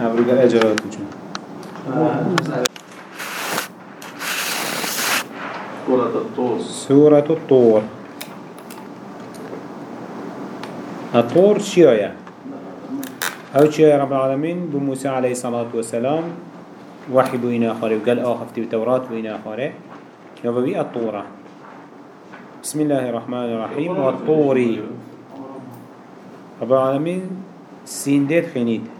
هبرو اجرات بچون سورة الطور. سورة الطور. الطور شيايا أو شيايا رب العالمين. بموسى عليه الصلاة والسلام وحي بوين آخره وقال آخفتي وتوراة بوين آخره يوبي الطورة بسم الله الرحمن الرحيم. والطوري رب العالمين سيندت خنيد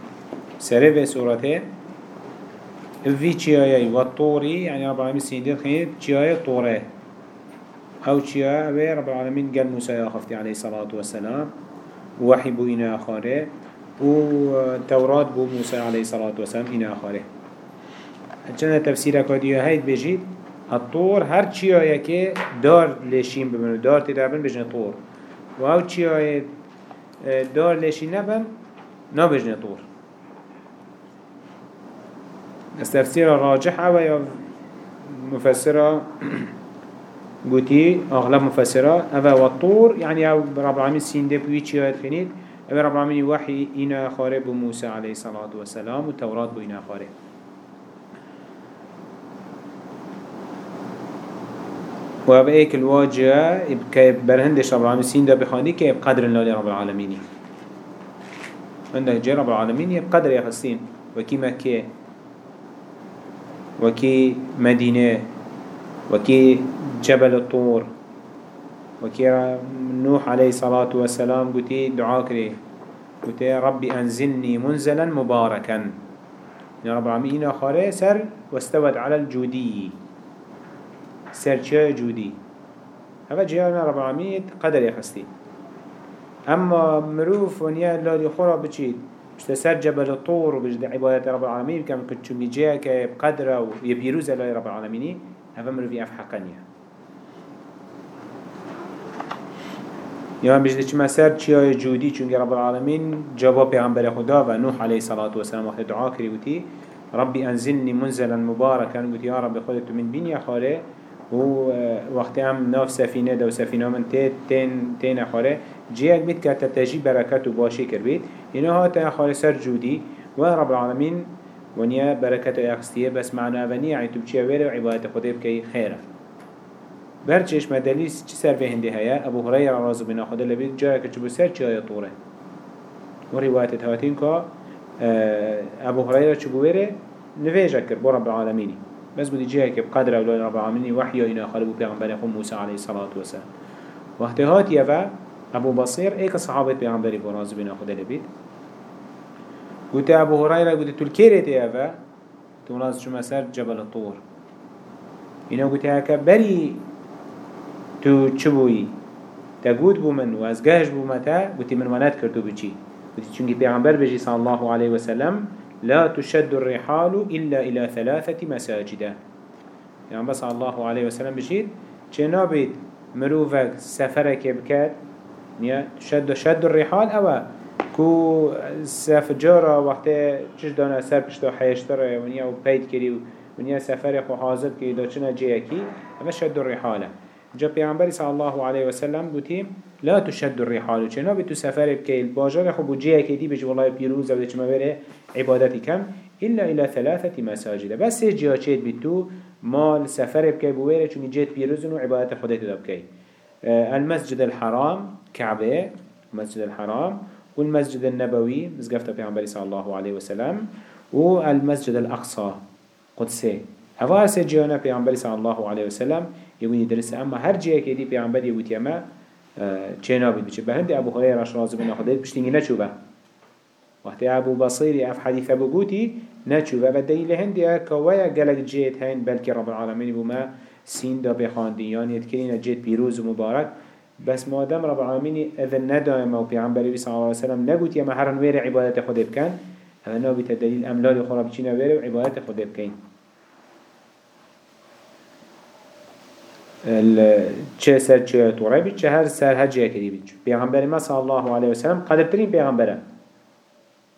سره في سورته في چيايا والطوري يعني رب العالمين سيندت خنيد چيايا طوره. أو چيايا رب العالمين قال موسى آخفتي عليه الصلاة والسلام. وحي بوين آخره وتوراة بو موسى عليه الصلاة والسلام إن آخره چند تفسیر کادیو هید بجید الطور هر چی آیا که دار لشین ببن و دار تدابن بجنه طور. و أو چی آیا دار لشین نبن نا بجنه طور. از تفسیر راجح أو یا مفسره قوتي أغلب مفسرة أفا والطور يعني أو رب العالمين سين دي بوي چي آيات خنيد أفا رب العالمين وحي إنا خارب موسى عليه الصلاة والسلام والتوراة بو إنا خارب و أو ایک الواجه که برهندش رب العالمین دا بخانی که بقدر الله رب العالمینی. عندك جي رب العالمين بقدر يخصين وكي مكة وكي مدينة وكي جبل الطور وكي نوح عليه الصلاة والسلام قلت دعا كري قلت ربي أنزلني منزلا مباركا. يا رب العالمين خاري سر واستوت على الجودي. سرچه جودي؟ هذا جيانا رب العالمين قدر يخستي. أما مروف ونيا لالي خورا بچيد مشتا سر جبل الطور وبجد عبادة رب العالمين كم كتشو ميجيا كبقدره ويبيروز الله رب العالمين. هذا مروف يفحقنيا يوم بجد چما سر چيای جودي چونك رب العالمين جواب پیغمبر خدا و نوح عليه الصلاة والسلام وقت دعا كري وتي ربي أنزلني منزلا مباركا. وتي يا رب خودت من بني خاله و وقتی هم ناف سفینه دو سفینه من تین تین خاره جیگ بید که تتجی برکت و باشی کر بید اینا ها تا خاره سر جودی. و رب العالمین ونیا برکت و اخستیه بس معنا ونیا یعنی تو بچیه ویره و عبادت خوده بکی خیره برچش مدلیس چی سر به هنده هیا؟ ابو هريره رازو بنا خدا لبید جای که چبو سر چی آیا طوره؟ و روایت تهاتین که آه، ابو هريره چبو ویره نویجه کر بو رب العالمینی. بس بدي جهك بقدر أولاد رب العالمين وحي إنا خلبوا بيغمبر يقوم موسى عليه الصلاة والسلام. وقت هات يفا أبو بصير إيك صحابة بيغمبر براز بنا خدا لبيت قلت أبو هريرة قلت تلكيرت يفا توناز شو مسار جبل الطور. إنا قلت هكا بري تو چبوي تقود بو من وازگاهش بو متا قلت من منات كردو بچي قلت چونكي بيغمبر بجي صلى الله عليه وسلم لا تشد الرحال إلا إلى ثلاثة مساجد. يعني بس الله عليه وسلم بجيد جنابت مروفك سفرك بكات تشد شد الرحال أو كو سفجارة وقت چش دانا سر پشتا حيشتره ونيا و پيد كري ونيا سفر خو حاضر كي چنا جيكي أما شد الرحالة. جا پیغمبر صلى الله عليه وسلم بوتيم لا تشد الرحال. چنا بتو سفر بكي الباجر خو بجيكي دي بجي والله بيروز أو چما بره عبادتي كم إلا إلى ثلاثة مساجد. بس جيا چيت بتو مال سفر بكي بويره چون جيت بيروزن وعبادت خدت دا بكي آه، المسجد الحرام كعبة المسجد الحرام والمسجد النبوي مزقفت پیغمبر صلى الله عليه وسلم والمسجد الأقصى قدسي هوا سه جيانا پیغمبر صلى الله عليه وسلم يقول يدرس أما هر جيه كدي پیغمبر يقول يما چه بيد بچه بهند أبو هريرة رضي الله عنه بشتيني نچوبه وقت أبو بصير أف حديث أبو قوتي نچوبه و دلیل هندی كوايا قلق جيت هين بلكي رب العالمين بما سين دا بخاندي يعني يتكرين جيت بيروز ومبارك بس ما دام رب العالمين إذن ندائم و پیغمبر صلى الله عليه وسلم نقول يا مهرن وير عبادت خود بكن هذا نابت الدليل أملال خراب چينا وير عبادت خود بكين چه سر چه طوره بید چه هر سر هجیه کری بید پیغمبر ما صلی الله علیه وسلم قدرترین پیغمبره.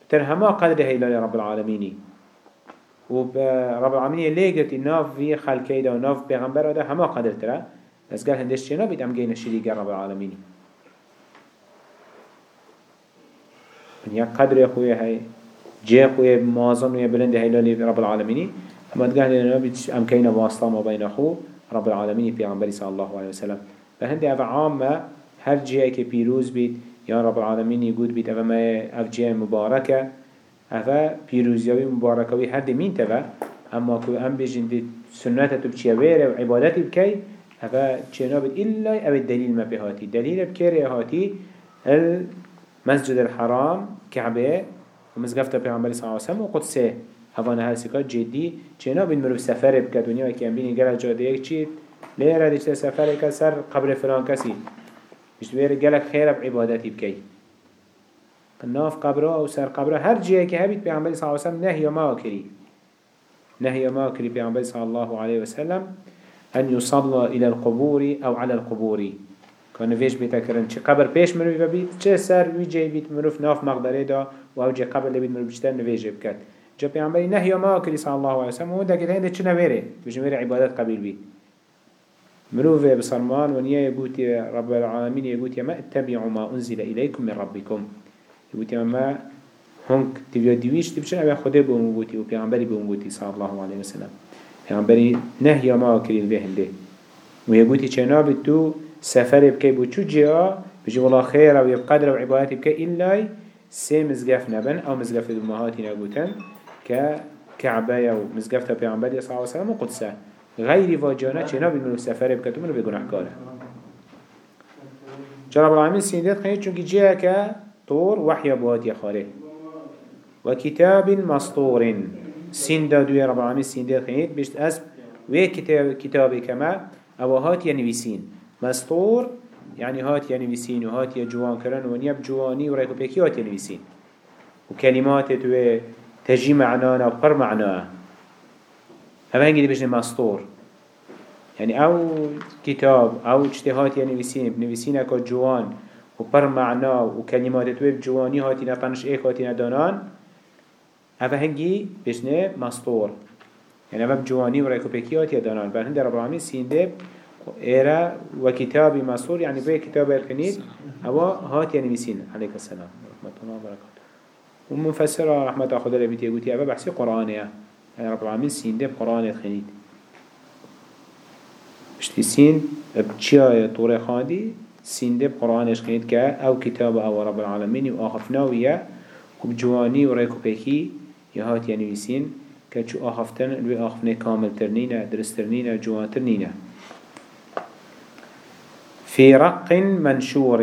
تر همه قدر هیلال رب العالمینی. و رب العالمینی لیگرتی ناف وی خلقه ده و ناف پیغمبر ده همه قدر تره از قال هندش چه نبید ام گین شریک رب العالمینی. من یک قدر خویه هی جه خوی مازن و بلند هلالی رب العالمینی. اما تقال لنا بيتش ام كينا واسطة ما بين اخو رب العالمين عمبري صلى الله عليه وسلم. فهندي اف عامة هر كي بيروز بيت يا رب العالمين يقول بيت اف ما اف جهة مباركة اف بيروزيوي مباركوي هر دي مين تفا اما كو ام بيجن دي سنته تبچيه ويره وعبادتي بكي اف چنا بيت إلا أو الدليل ما بهاتي دليل بكيري هاتي المسجد الحرام كعبه ومزقفته پیغمبر صلى الله عليه وسلم وقدسه هفانه هر سکات جدی چنا بین مروف سفر بکد دنیا که هم بینی گلک جاده یک چید لیره دیشت سفر که سر قبر فلان کسی. بشت بیر گلک خیر عبادتی بکی. ناف قبره أو سر قبره هر جیه که هبید پیغمبر صلی الله علیه وسلم نهی ما کری. نهی ما کری پیغمبر صلی الله علیه وسلم. أن يصلى إلى القبور أو على القبور. كان فيش بيتكرن چه قبر پیش مروف بيت چه سر وی جي بيت مروف ناف مقدره دا و أو جي قبر لبيت مروف بشتر نویج بکد جا پیامبری نهی ما کلی صلی الله وسلم و دکت هنده چه نویره؟ میره عبادت قبیل بی. مروفه بسلمان و نیه یقوتی رب العالمین یقوتی ما اتبعوا ما انزل الیکم من ربکم. یقوتی ما هنگ تبیا دیویش تبچن اوه خوده بوم گوتی و پیامبری بوم گوتی صلی الله علیه وسلم پیامبری نهی ما کلی به هنده. و یقوتی چه نابد تو سفر بکی بو چو جا بجي والله خير و يبقدر و عبادتي بكي إلا سي مزقف نبن أو مزقف دمهاتي نبوتن. ككعبة ومزقفتها بيعنبالي صلى الله عليه وسلم وقدسة غير فاجانا چنا بالمنو سفر بكتو منو بگناح كاره جرب العالمين سيندات خير چونك جيها كطور وحي بوات يخاره وكتاب مسطور سيندا دوية رب العالمين سيندات خير بيشت أسب وي كتاب كتابي كما أو هات ينويسين مسطور يعني هات ينويسين وهات يجوان كرن ونيب جواني وريكو بيكي هات ينويسين وكلمات توي تجي معنانا وقر معناه هذا هنجي بيجي مستور يعني أو كتاب أو اجتهاد يعني نفسين بنفسين اكو جوان وبر معناه وكلمات تويب جواني هاتي نطنش ايك هاتي ندانان هذا هنجي بيجي مستور يعني هذا بجواني ورأيكو بيكي هاتي ندانان بل هند رب العالمين سيندب إيرا وكتاب مصور يعني بي كتاب الخنيد هو هات يعني مسين عليك السلام. ورحمة الله وبركاته ومفسر رحمة أخذ لبيت يقول يا بحثي قرآنية يعني رب العالمين سين ده قرآن الخنيد اشتي سين بچيا طوري خاندي سين ده قرآن الخنيد كا أو كتاب أو رب العالمين وآخفنا ويا وبجواني وريكو بيكي يهات يعني ويسين كتشو آخفتن لو آخفنا كامل ترنينة درس ترنينة جوان ترنينة في رق منشور.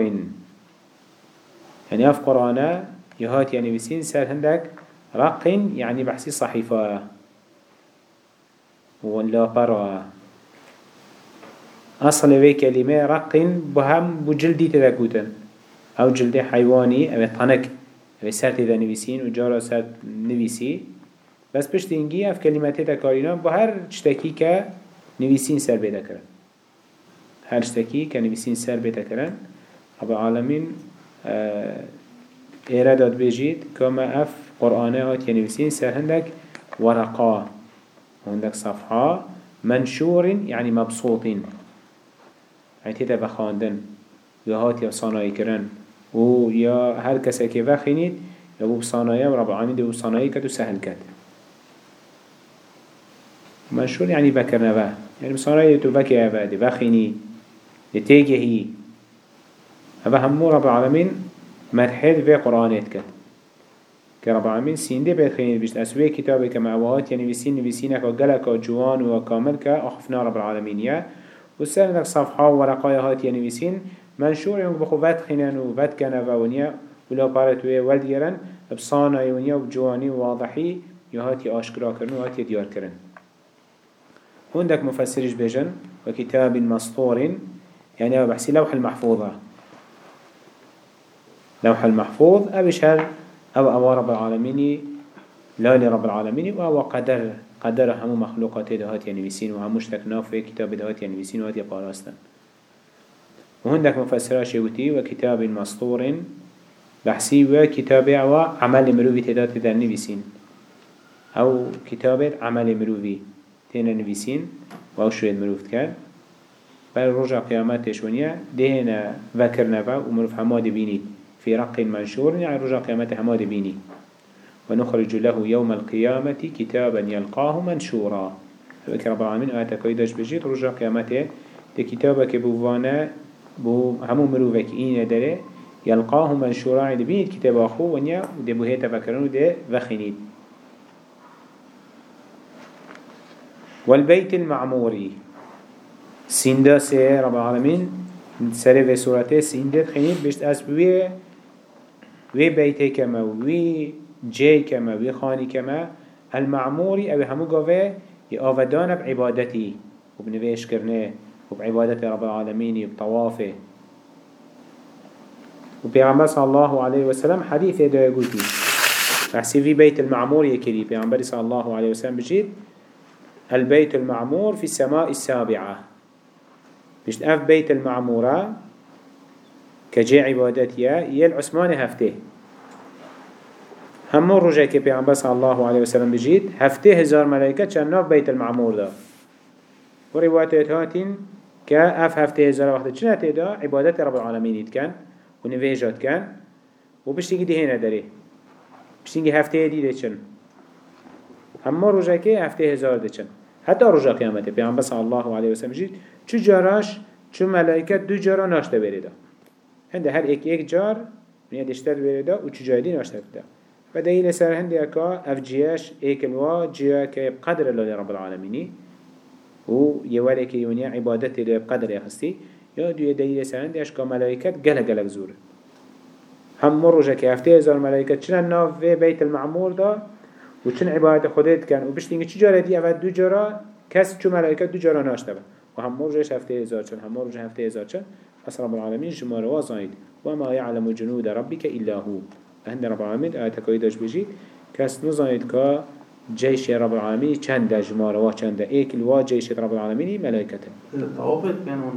يعني أف قرآن يهات يعني بسين سر هندك رق يعني بحسي صحيفة. ولا برا. أصل في كلمة رق بهم بجلدي تذكوتن. أو جلد حيواني أو طنك. أو سر تذا نبسين وجارة سر نبسي بس بشت إنجي أف كلمات تكارينا بهر تشتكي كنبسين سر بيدا كرن هر تشتكي كنبسين سر بيدا كرن رب العالمين آه إيرادات بيجيت كما أف قرآنه هات ينوسين سر هندك ورقا هندك صفحة منشور يعني مبسوطين يعني تيدا بخاندن. يا هات يا صناعي و يا هر كسا كي وخينيد يبو بصناعي ورب العالمين دي بصناعي كتو سهل كت منشور يعني بكرنا به يعني بصناعي تو بكي أبا دي وخيني دي هي همو رب العالمين مرحل في قرآنات كت كرب العالمين سينده بيت خيني بيشت أسوي كتابي كمعوات يعني بيسين نبيسينك وقلك وجوان وكامل كأخفنا رب العالمين يا وسألنك صفحة ورقايا هات يعني بيسين منشور يوم بخو فات خينان وفات كنفا ونيا ولا بارت ويا والديرن بصانا ونيا وجواني واضحي يهاتي آشكرا كرن وهاتي ديار كرن هندك مفسرش بجن. وكتاب مسطور يعني بحسي لوح المحفوظة. لوح المحفوظ أبش هل أو أو رب العالمين لا لرب العالمين وهو قدر قدر همو مخلوقات دهات بيسين وهموش تكناف في كتاب دهات بيسين وهات يقاراستن وهندك مفسراش يوتي وكتاب مسطور بحسي وكتاب عمل مروفي تدات در نبيسين أو كتاب عمل مروفي تينا نبيسين وأو شوية مروفت كان بل رجع قيامات تشونيا دهنا ذكرنا ومروف حماد بيني في رق منشور يعني رجع قيامته هماد بيني. ونخرج له يوم القيامة كتابا يلقاه منشورا. فبك رب العالمين آيات كويداش بجيت رجع قيامته. دي كتابك بوانا بو همو مروفك إين داره يلقاه منشورا. عند بيت كتاب أخو ونيا ودي بو هيتا فكرون ودي وخنيد والبيت المعموري سيندا سي رب العالمين. سره في سورته سيندا خنيد بشت أسبوه وي بيته كما وي جي كما وي خاني كما المعموري أو همو قوه يآفدان بعبادتي وبنويش كرنه وبعبادة رب العالمين وبطوافه وبيغمبر صلى الله عليه وسلم حديث دا يقولي أحسي في بيت المعمور يكري بيغمبر صلى الله عليه وسلم بجيد البيت المعمور في السماء السابعة. بجد أف بيت المعمورة كجي عبادتيا يل عثمان هفته همو رجع که پیغمبر صلی الله علیه وسلم بجید هفته هزار ملائکه چند ناف بیت المعمور دا و روایت هاتین که اف هفته هزار وقت چنه تیدا عبادت رب العالمین کن و نویجات کن و بشتینگی دیه نداره بشتینگی هفته دیده چن همه رجع که هفته هزار ده چن حتی رجع قیامته پیغمبر صلی الله علیه وسلم بجید چو جاراش چو ملائکه دو جارا ناشته بریده هنده هر ایک ایک جار دشتر بریده و چو جای دی ناشته بریده و دلیل سر هندی اکا أف جیش ایکل وا جیا که بقدر الله رب العالمینی و یوالی که یونیا عبادت لی بقدر یخستی یا دوی دلیل سر هندی اشکا ملائکت گله گله زوره هم مروجه که هفته هزار ملائکت چنن ناف في بيت المعمور دا؟ و چن عبادت خودت کن و بشتینگی چی جارة دی اول دو جارا کس چو ملائکت دو جارا ناشتة با. و هم مروجه هفته هزار چن هم مروجه هفته هزار بس رب العالمين جمار وازايد. وما يعلم جنود ربك إلا هو. هند رب العالمين آيات كوي داش بجيت كاس نزايد كا جيش رب العالمين چند جمار وا چند ايك الوا جيش رب العالمين ملائكته كانوا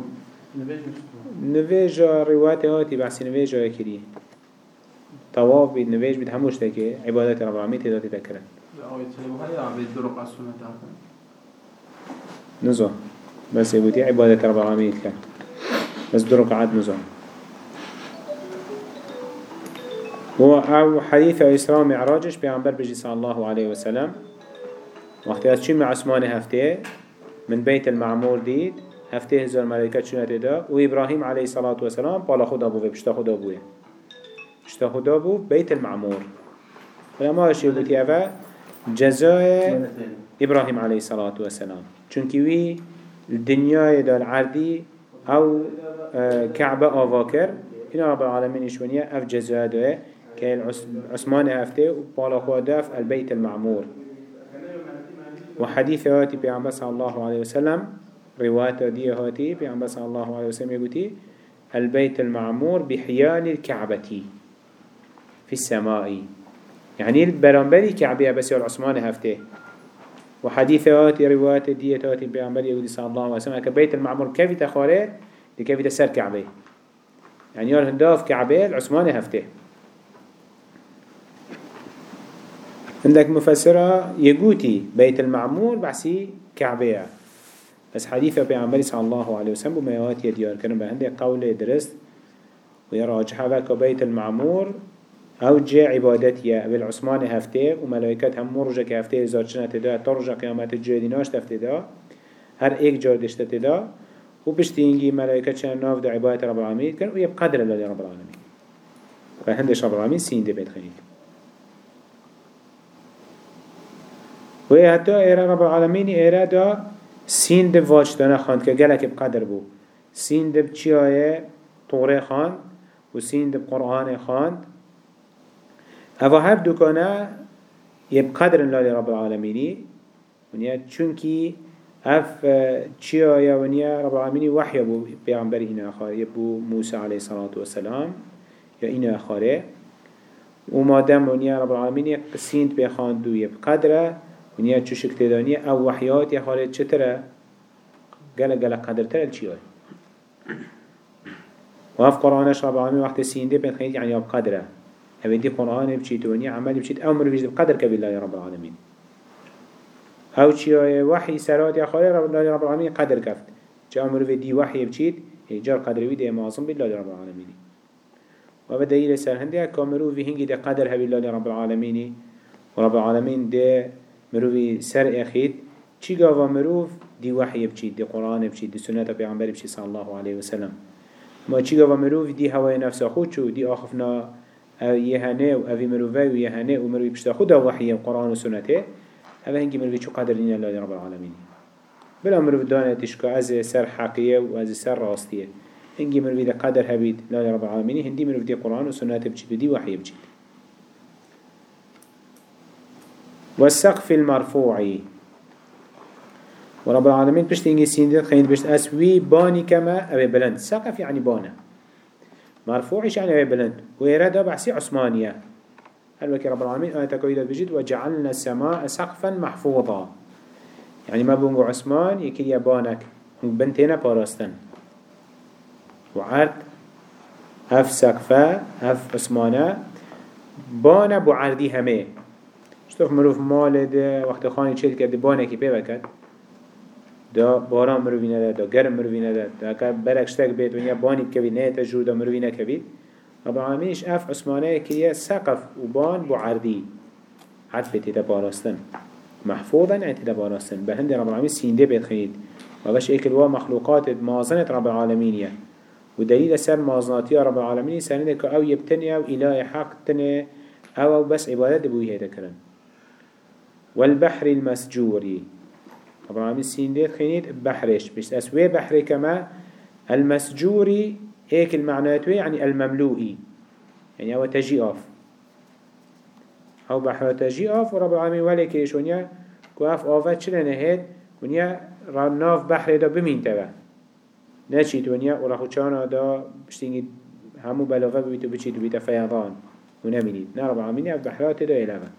نبيج نویجا روایت هاتی بحثی نویجا یکری طواف بید نویج بید هموش تکه عبادت رب العالمین تداتی تکرن نزا. بس يقولي عبادة رب العالمين كان بس دو ركعات نزا. هو أو حديث إسراء معراجش بيعنبر بجي صلى الله عليه وسلم. وقت أتشي مع عثمان هفته؟ من بيت المعمور ديد هفته هزار ملائكة شنو تدا وإبراهيم عليه الصلاة والسلام بالا خدا بوه بشتا خدا بوه بشتا خدا بوه بيت المعمور. فلما هش يقولي أفا جزاء إبراهيم عليه الصلاة والسلام. چونكي وي الدنيا دا العردي أو كعبة آواكر إن رب العالمين إشوانية أف جزاء دوه كان عثمان هفته وبالا خداف البيت المعمور. وحديث هاتي بيعنبه صلى الله عليه وسلم. رواية دي هاتي بيعنبه صلى الله عليه وسلم. يقولي البيت المعمور بحيال الكعبة في السماء. يعني البرانبري كعبية بس عثمان هفته وحديث هاتي رواية دي هاتي بيعنبه يقولي صلى الله عليه وسلم. كبيت المعمور كيف تخاره لكيف تسر كعبة؟ يعني يار هنداف كعبة عثمان هفته عندك مفسرة يقوتي بيت المعمور بحسي كعبية. بس حديثة بيعمل صلى الله عليه وسلم بما يواتي ديار كانوا بهندي قول درست ويراجح هذا بيت المعمور. أو جاء عبادتي بالعثمان هفتة وملائكة هم مرجع هفتة إذا شنا تدا ترجع قيامات الجديناش تفتدا هر ایک جار دشت تدا. و بشتینگی ملائکت چند ناف دا عبادت رب العالمين. كان ويبقدر الله رب العالمين. فهندش رب العالمين سين دي بيت و حتی ایره رب العالمین ایره دا سین دب واج دانه خاند که گلک بقدر بو. سین دب چیایه طوره خاند و سین دب قرآن خاند او هف دوکانه یه بقدر انلال رب العالمینی. ونیا چونکی اف چیایه ونیا رب العالمینی وحی بو پیغمبر این اخاره بو موسی علیه صلاة و سلام یا این اخاره و مادم ونیا رب العالمینی قسیند بخاندو یه بقدره ونیا چو شکل دانی أو وحیات یا خالد چطره گله گله قدر تره چی های و اف قرآنش رب العالمین وقت سینده بین خیلی یعنی اب قدره أو دی قرآن بچیت ونی عمل بچیت أو مرویش بقدر کبیل رب العالمین أو چی های وحی سرات یا خالد رب العالمین قدر کفت چه أمر دی وحی بچیت جار قدر وی دی معظم بالله رب العالمین و بدلیل سر هنده کامرو في هنگی دی قدر هبی الله رب العالمین ورب العالمين ده مروفي سر اخيد چي قاوا مروف؟ دي وحي بچيد دي قرآن بچيد دي سنة پیغمبر بچيد صلى الله عليه وسلم. ما چي قاوا مروف؟ دي هواي نفس خود شو دي آخفنا يهنه و اوي مروفي و يهنه و مروفي بشتا خود وحي قرآن و سنته. اوه هنگي مروفي چو قدر دين الله رب العالمين بلا مروف دانه تشكا از سر حقية و از سر راستية هنگي مروفي ده قدر هبيد لا رب العالمين هندي مروف دي قرآن و سنته بچيد دي وحي بچيد والسقف المرفوع. ورب العالمين بشت إنجي سيندت خيند بشت أسوي باني كما أبي بلند. سقف يعني بانا. مرفوعش يعني أبي بلند. ويراد بحسي عثمانية هل وكي رب العالمين آية كويدة بجد وجعلنا السماء سقفا محفوظا. يعني ما بونغو عثمان يكي يبانك بنتين باراستن وعرض هف سقفا هف عثمانا بانا بو همه. شتوف مروف مال ده وقت خاني چل کرده بانه کی پیوه کرد. دا باران مروی نده دا گرم مروی نده. دا که برکشتک بید ونیا بانید کبید نه تجرود دا مروی نکبید رب العالمینش اف عثمانه کریه سقف و بان بو عردی عرف تیتا باراستن. محفوظا يعني تیتا باراستن. بهند رب العالمين سينده بيت خيد وبش ايكل وا مخلوقات مازنة رب العالمين ودليل سر مازناتي رب العالمين سرنده كأو أو يبتني أو اله حق تنه أو, بس عبادت بوي هيدا كرن والبحر المسجوري طبعا من سين ديت خينيت بحرش. بس أسوي بحر كما المسجوري هيك المعناتوي يعني المملوئي. يعني هو تجي أوف. أو بحر تجي أوف ورب العالمين ولي كيش ونيا كواف أوفات شلنا هيد ونيا رناف بحر دا بمين تبا. نشيت ونيا ورخو چانا دا بشتيني همو بلاغة بيتو بچيتو بيتا فيضان. ونمينيت. نرب العالمين بحرات دا إلغا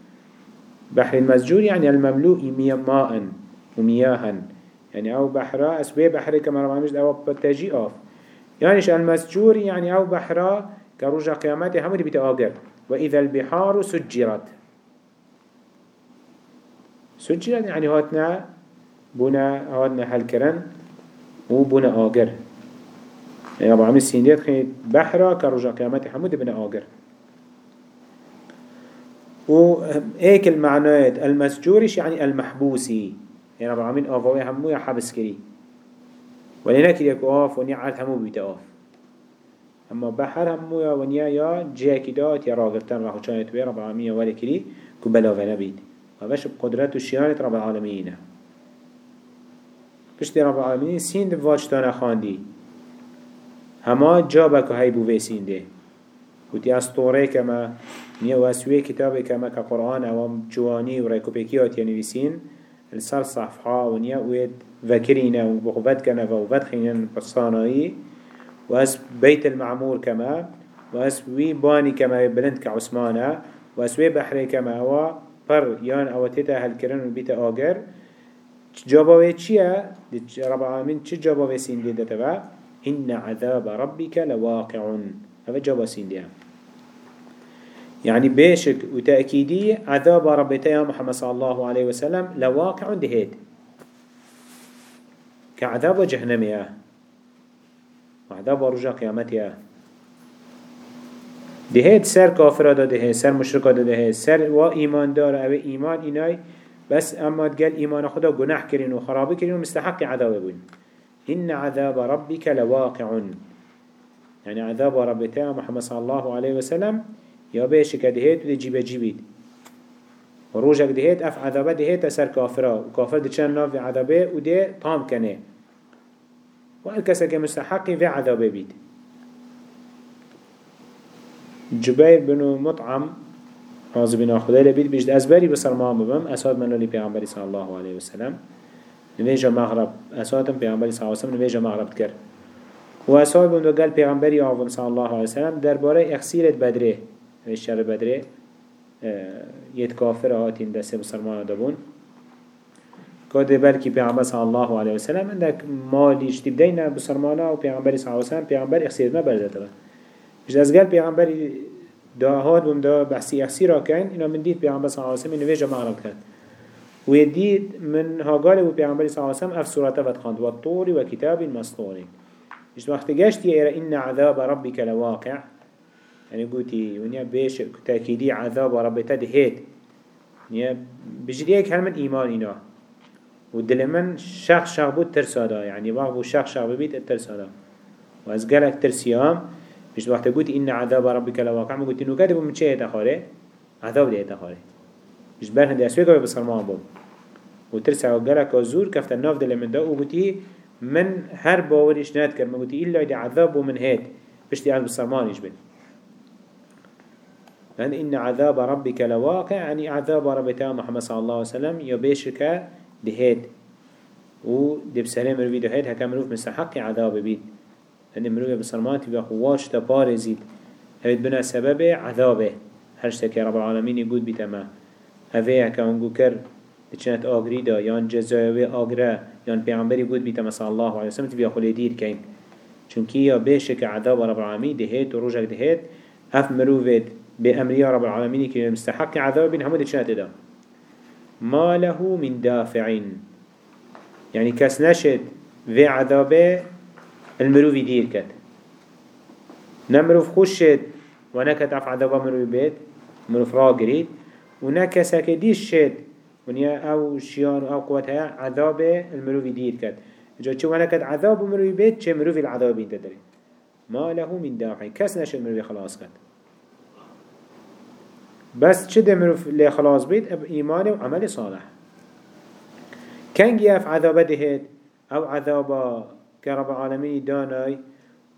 بحر المسجور يعني المملوء ماء ومياها. يعني أو بحرا أسوي بحر كما رمى مجد أو بتجي أوف. يعني المسجور يعني أو بحرا كروجا قيامته هم اللي بتأجر وإذا البحار سجرت. سجرت يعني هاتنا بنا هاتنا هالكرن وبنا آجر. يعني أبو عمي سينديت خيط بحرا كروجا قيامته هم اللي بنا آجر و ايك المعنات المسجورش يعني المحبوسي. يعني رب العالمين آفاوي همو يا حبس كري. ولينا كري يكو آف ونيا عرض همو بيت آف. أما بحر همو يا ونيا يا جاكي دات يا راغرتن راحو چانت وي رب العالمين ولي كري كو بلاغنا بيت. وبش بقدرت وشيانة رب العالمين. پشتی رب العالمين سين واجتانا خاندي هما جابك هاي بو في سين ده وتي استوره كما نيا واسوي كتابه كما كقرآن أو جواني وريكو بيكيات يعني بسين السر صفحة ونيا ويد ذكرينا وبغبت كنا وبغبت خينا بصانائي واس بيت المعمور كما واس وي باني كما بلند كعثمانا واس وي بحري كما هو بر يان أو تتا هالكرن وبيت آجر جابوه چيه رب العالمين چه جابوه سين دي دتبا إن عذاب ربك لواقع. هذا جابوه سين دي يعني بيشك وتأكيدي عذاب ربتي محمد صلى الله عليه وسلم لواقع دهيد كعذاب جهنمية وعذاب رجا قيامتها دهيد سر كافر دا دهيد سر مشرك دا دهيد سر و إيمان دار أو إيمان إناي بس أما تقال إيمان خدا قناح كرين وخرابي كرين ومستحق عذاب بون إن عذاب ربك لواقع. يعني عذاب ربتي محمد صلى الله عليه وسلم یا بیش که دهید و جیب جیبید و روژک دهید اف عذابه دهید سر کافره و کافر ده چند ناف عذابه و ده طام کنه. و هر کسی که مستحقی و عذابه بید. جبیر بنو مطعم حاضر بنا خدا لبید بجد ازبری بسر ما ببم. اساد منالی پیغمبری صلی الله علیه وسلم نویجا مغرب اسادم پیغمبری صلی الله علیه وسلم نویجا مغرب کرد. و اساد بندو قال پیغمبری آقام صلی الله علیه وسلم درباره اخسیرت بدره. شر بدره يد كافر هاتين دست بسرمان دبون كده بلكي پیغمبر صلى الله عليه وسلم عندك مالي اشتبدين بسرمانا و پیغمبر صلى الله عليه وسلم پیغمبر اخسير ما برده تبا مش از قال پیغمبر دا هاد بم دا بحثي اخسيرا كان أنا من ديت پیغمبر صلى الله عليه وسلم انه ويجا مغرب كان ويديد من هاقال و پیغمبر صلى الله عليه وسلم اف سورة فتخاند والطور وكتاب مسطور مش وقت قاشت يا إن عذاب ربك لواقع يعني قلتي ونيا بيش تأكيدي عذاب ربي تدهيد يعني بجري كلمة إيمان إنا ودل من شخ شخ بود ترسادا يعني واقع بو شخ شخ ببيت الترسادا وأز قالك ترسيام مش وقت قلت إن عذاب ربك لواقع ما قلت إنه كاتب من شيء تخاري عذاب ده تخاري مش برهن ده أسويك بسرمان بوم وترسع وقالك وزور كفت الناف دل من ده وقلت من هر باوريش نات كر ما قلت إلا دي عذاب ومن هيت بشتي عن بسرمانيش بن لأن إن عذاب ربك لواقع يعني عذاب ربك محمد صلى الله عليه وسلم يبيشك دهيت و دي بسلام مروفي دهيت هكا مروف مستحق عذاب بيت لأن مروفي بسرمان تبقى خواش تبارزيد هيت بنا سبب عذابه. هرشتك رب العالمين يقول بتما هذا هكا ونقو كر چنت آگری دا. یان جزایوی آگره یان پیغمبری بود بیتا صلی الله علیه وسلم تبیا خلی دیر کن چونکی یا بشک عذاب رب العالمین دهید و روژک دهید اف مروفید. بأمر رب العالمين كي مستحق عذاب همو دي شنات ما له من دافعين يعني كس نشد في عذابه المروف دير كت نمروف خوشت ونكت عف عذابه مروف بيت مروف راقريد ونكسك ديش شد ونيا أو شيان أو قوتها عذاب المروف دير كت جا چه ونكت عذاب مروف بيت چه مروف العذابين تدري ما له من دافعين كس نشد مروف خلاص كت بس چه دمروف اللي خلاص بيت اب ايمان و عمل صالح. كان يف عذاب دهت أو عذاب كرب العالمين داناي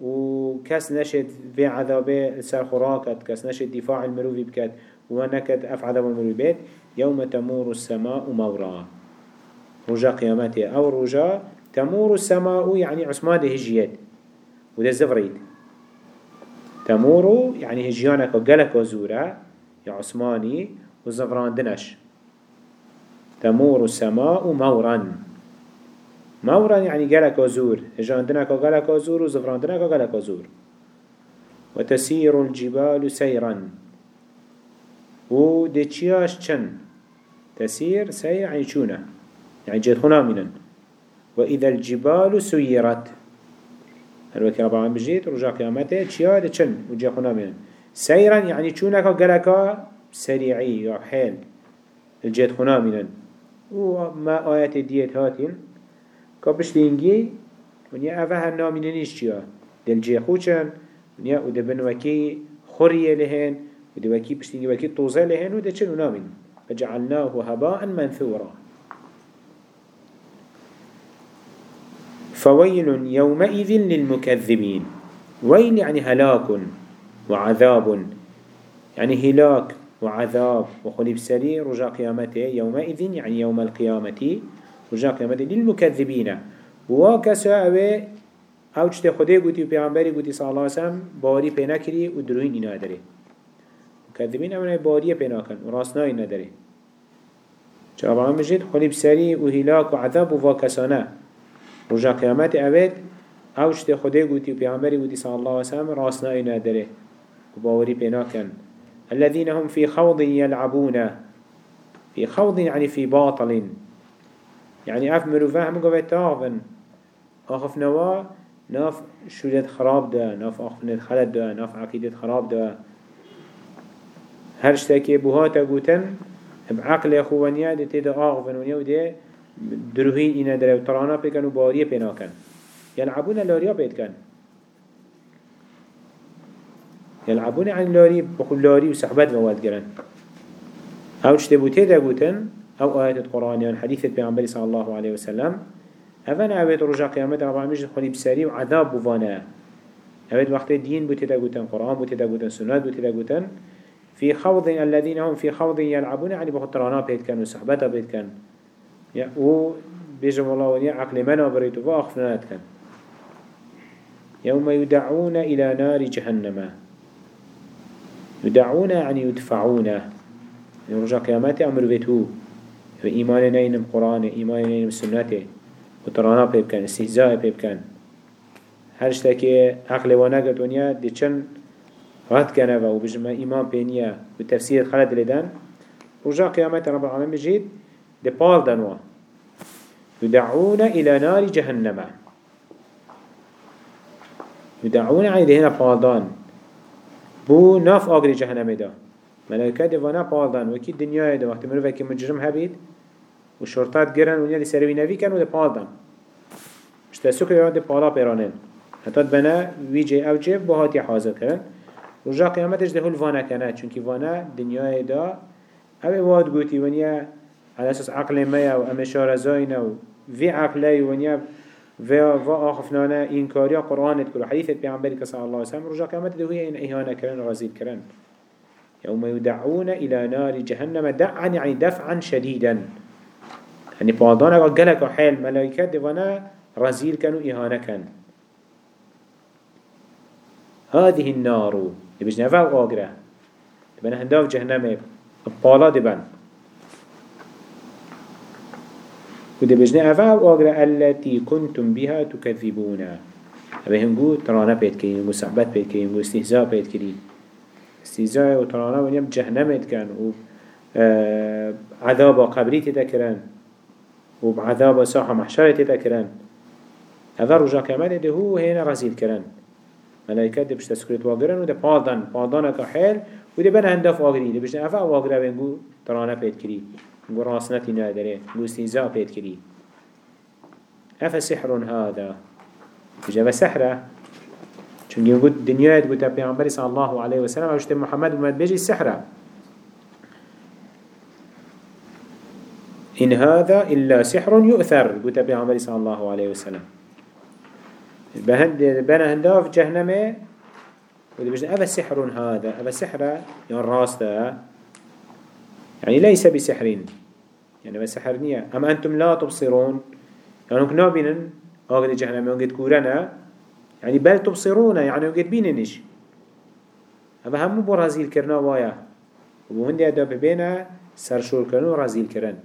وكس نشد في عذاب سر خراكت كس نشد دفاع المروفي بكت ونكت اف عذاب المروفي بيت يوم تمور السماء مورا رجا قيامته أو رجا تمور السماء يعني عثمان هجيات وده زفريد تمور يعني هجيانك وقلك وزورا يا عثماني وزفران دنش. تمور السماء مورا. مورا يعني جلك وزور. جاندنك وجلك وزور وزفراندنك وجلك وزور. وتسير الجبال سيرا. ودتشياش چن. تسير سير يعني شونا يعني جد خنا منا وإذا الجبال سيرت. هل وكي ربعا بجيت رجع قيامته تشيا دتشن وجد خنا منا سيرا يعني چونك قلقا سريعي يا حيل الجيت خنا منن وما آيات ديت هاتين كابش لينجي ونيا أفا هر نامننيش چيا دل جي خوچن ونيا ودبن وكي خوريه لهن ودي وكي بشتينجي وكي طوزه لهن وده چنو نامن فجعلناه هباء منثورا. فويل يومئذ للمكذبين. ويل يعني هلاك. وعذاب. يعني هلاك وعذاب وخليب سري رجاء قيامته يومئذ يعني يوم القيامة رجاء قيامته للمكذبين. وكسا اوه أو چته خوده گوتی و پیغمبری گوتی صلی الله علیه وسلم باری پینا کری و دروین اینا داره مكذبين اوه باری پینا کن و راسنای نداره چه رب العالمین بجید خلیب سری و هلاک و عذاب و واکسانه رجاء قيامته اوه أو چته خوده گوتی و پیغمبری گوتی صلی الله علیه وسلم راسنای نداره وباوري بيناكن الذين هم في خوض يلعبون. في خوض يعني في باطل. يعني أف مروفه هم قوة تاغن. آخف نوا ناف شولد خراب ده ناف آخفنت خلد ده ناف عقيدة خراب ده. هر شتاكي بوها تقوتن بعقل اخوانيا ده تيدا آغفن ونيا وده دروهين اينا دره وطرانا بيكن وباريه بيناكن يلعبون لاريا بيتكن. يلعبون عن لاري بقول لاري وصحبات مواد جرن أو اشتبوتي دا قوتن أو آيات القرآن يعني حديثة بيعنبري صلى الله عليه وسلم. أفن أبيت رجع قيامت ربع مجد خلي بساري وعذاب بفانا أبيت وقت الدين بوتي دا قوتن قرآن بوتي دا قوتن سنات بوتي دا قوتن. في خوض الذين هم في خوض يلعبون يعني ترانا بيت كان وصحبات بيت كان. و بيجم الله ونيا عقل منا بريتو فأخفنات كان. يوم يدعون إلى نار جهنم. يدعون يعني يدفعون يعني رجع أمر بيته إيمان نين القرآن إيمان نين السنة. وترانا بيبكان استهزاء بيبكان هر شتاكي عقل وناقة ونيا دي چن رد كنبا وبجمع إيمان بينيا وتفسير خلد لدن. رجع قيامته رب العالمين بجيد دي بال دنوا. يدعون إلى نار جهنم. يدعون يعني دي هنا بالدان بو ناف آگری جهنم دا ملائكة دوانا بالدان وكي الدنيا دا وقت مروفا كي مجرم هبيد وشرطات گرن ونیا دی سروی نوی کن و دی بالدان مش تسوك يوان دی بالا پیرانن. حتی بنا وی جي أو جيب با هاتی حاضر کرن. رجا قیامتش ده هل وأنا کنه. چونکی وأنا دنیای دا أو واد گوتی ونیا على أساس عقل ما و امشار زاين و في عقلي ونیا و و آخفنانا این کاریا قرآنت کرو حدیثت پیغمبری صلی الله علیه وسلم رجا قیامت ده هی این ایهانه کرن رازید کرن يوم يدعون إلى نار جهنم دعا يعني دفعا شديدا يعني بعضانا قالك حال ملائكة دوانا رزيل كانوا إهانة كان هذه النار. اللي بجنا فاو آقرة دبنا هنداف جهنم بالا دبن. ودي بجنا أفاو آقرة التي كنتم بها تكذبون أبي هنقول ترانا بيت كريم هنقول صحبت بيت كريم هنقول استهزاء بيت كريم استهزاء وترانا ونيم جهنم كان و عذاب قبري تذكرن وبعذاب ساحة محشرة تذكرن هذا رجع كمان ده هو هنا رزيل كرن ملائكة ده بشت سكرت واقرن وده پادن پادن كحيل وده بنا هندف واقري ده بشت أفا واقرا بنقو ترانا بيت كري نقو راسنتي نادره نقو استهزاء بيت كري أفا سحر هذا؟ بجا سحره چون يقول الدنيا تقول پیغمبر صلى الله عليه وسلم شتى محمد ومد بيجي السحرة إن هذا إلا سحر يؤثر قلت پیغمبر صلى الله عليه وسلم. بهند بنا هنداف جهنم ودي بجن أفا سحر هذا؟ أفا سحر يعني راس ده يعني ليس بسحر. يعني ما سحر نية. أما أنتم لا تبصرون؟ يعني كنا بينن آقل جهنم يونجد كورنا يعني بل تبصرون يعني وقت بيننش. هذا همو بو رازيل كرنا وايا. وبو هندي ادا ببينا سرشور كرنا رازيل كرن.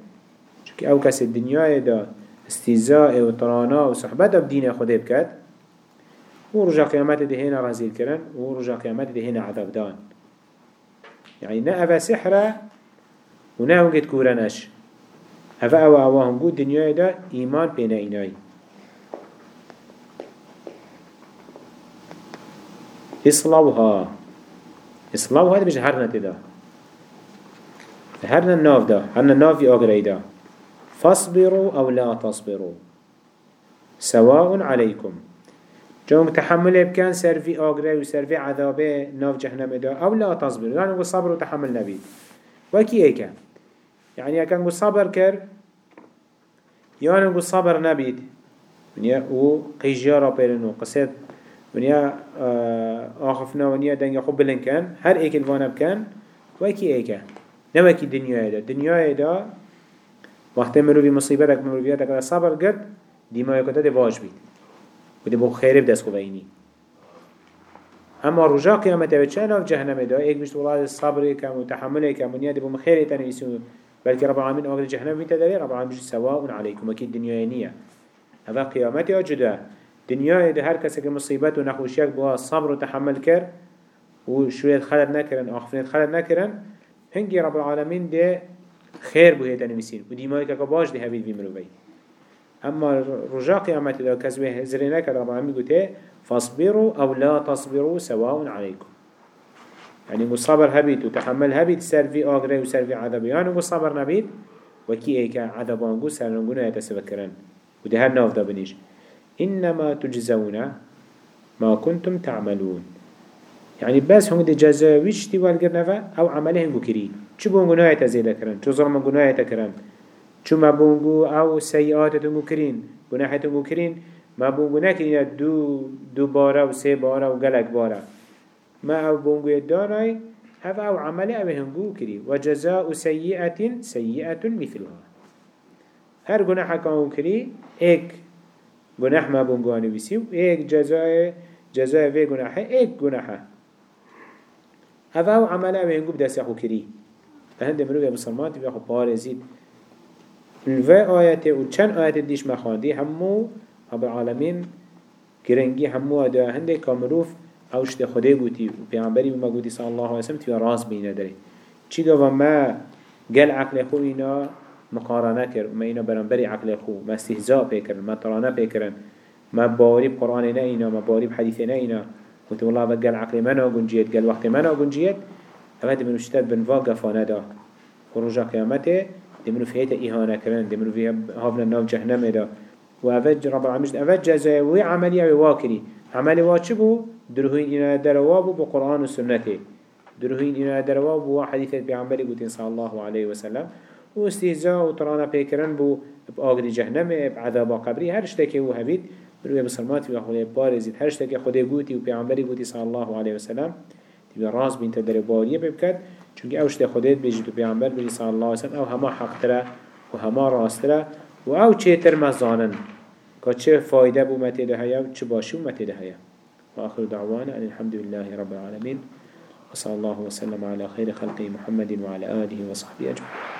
چونك أو كس الدنيا دا استيزاء و طرانا و صحبت بدين خده بكت و رجا قيامت ده هنا رازيل كرن و رجا قيامت ده هنا عذاب دان. يعني نا افا سحرة و نا وقت كورنش افا أو اواهم بود دنيا دا ايمان بين ايناي اصلوها اصلوها هذا مش هرنا تدا هرنا الناف دا هرنا الناف يأغري دا فاصبروا أو لا تصبروا. سواء عليكم جو متحمل بكان سر في آغري وسر في عذابه ناف جهنم دا أو لا يعني نقول صبر وتحمل نبي وكي ايكا يعني اكا نقول صبر كر يعني نقول صبر نبيد. يعني و قيجارة بيرنو قصد ونیا آخفنا ونیا دنگ خوب بلن کن هر ایک الوانا بکن و ایکی ایکه نه وکی دنیای دا دنیای دا وقتی مروی مصیبت اک مرویت اک صبر کرد دیمای کتا دی واج بید. و دی بو بدست خوب اینی اما رجا قیامت و چند اف جهنم دا ایک بشت والله صبر کم و تحمل کم ونیا دی بو مخیره تنویسون بلکه رب العالمین آقل جهنم بیتا داری رب العالمین سواء علیکم وکی دنیای نیه. هذا قیامت یا جدا دنیای ده هر کسی که مصیبت و صبر و تحمل کرد و شوید خلد نکرن آخفنید خلد رب العالمین ده خیر بوده تنویسین و دیمایی که باش ده هبید بیمروی اما رجا قیامت ده هزری نکرد رب العالمین گوته فاصبروا أو لا تصبروا سواء عليكم يعني مصبر هبيت وتحمل هبيت سر في آغري وسر في عذابيان ومصبر نبيت. وكي ايكا عذابانگو سرنگو نيتسبكرن وده هر ناف دا بنيش. إنما تجزون ما كنتم تعملون. يعني بس هم دي جزاء ويش تي والقرنفا أو عمله هنگو كري. چو بونگو نهاية تزيده كرن چو ظلم نهاية تكرن چو ما بونگو أو سيئات تنگو كرين؟ گناحة تنگو كرين؟ ما بونگو نكرين دو دو بارا و سي بارا و غلق بارا. ما أو بونگو يداناي هذا أو عمله أو هنگو كري وجزاء سيئة سيئة مثلها. هر گناحة كانوا كري إيك گناه ما بونگواني بيسي و إيك جزاء جزاء في گناحه إيك گناحه هذا هو عمله بهنگو بدست يخو كري. فهند مروف مسلمان؟ تبقى خو بارزيد الفا آياته و چند آيات ديش مخاندي همو رب العالمين گرنگی همو ادا هنده کامروف. اوشت خده گوتی و پیغمبری بما گوتی صلی الله علیه وسلم تیو راز بینه داره چی گفت ما گل عقل خو اینا مقارنه كر وما إنا برنبري عقل خو ما استهزاء بكرن ما ترانه بكرن ما باري بقرآن نائنا ما باري بحديث نائنا قلت والله بقى عقل منا قنجيت قال وقت منا قنجيت اوه دي منو شتاد بنوا قفانه دا خروجا قيامته دي منو فيهتا إهانة كرن دي منو فيها هافنا ناف جهنم دا و اوه رب العالمين اوه جزاء وي عملية واكري عملي واتشبو دروهين إنا دروابو بقرآن وسنته. دروهين إنا دروابو وحديثة بعمبالي قوتين صلى الله عليه وسلم. واستهزاء وطرانا بيكرن بو بآغري جهنم بعذاب قبري هر شتاكي هو هبيت بروي بسلمات و خدای بارزید هر شتاكي خدای قوتي و پیغمبری قوتي صلى الله عليه وسلم. تبقى راز بين تدري باریه ببکد چونك أو شتا خدایت بجید و پیغمبر بجید صلى الله عليه وسلم. أو هما حق تره و هما راست تره و أو چه تر مزانن. که چه بو متیده هیا و چه باشی بو وآخر دعوانا أن الحمد لله رب العالمين وصلى الله وسلم على خير خلقه محمد وعلى آله وصحبه أجمعين